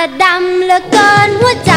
ระดำเหลือเกินหัวใจ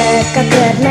dekat karena